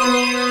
Música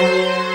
Música